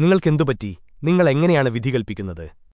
നിങ്ങൾക്കെന്തുപറ്റി? നിങ്ങൾ എങ്ങനെയാണ് വിധി കൽപ്പിക്കുന്നത്?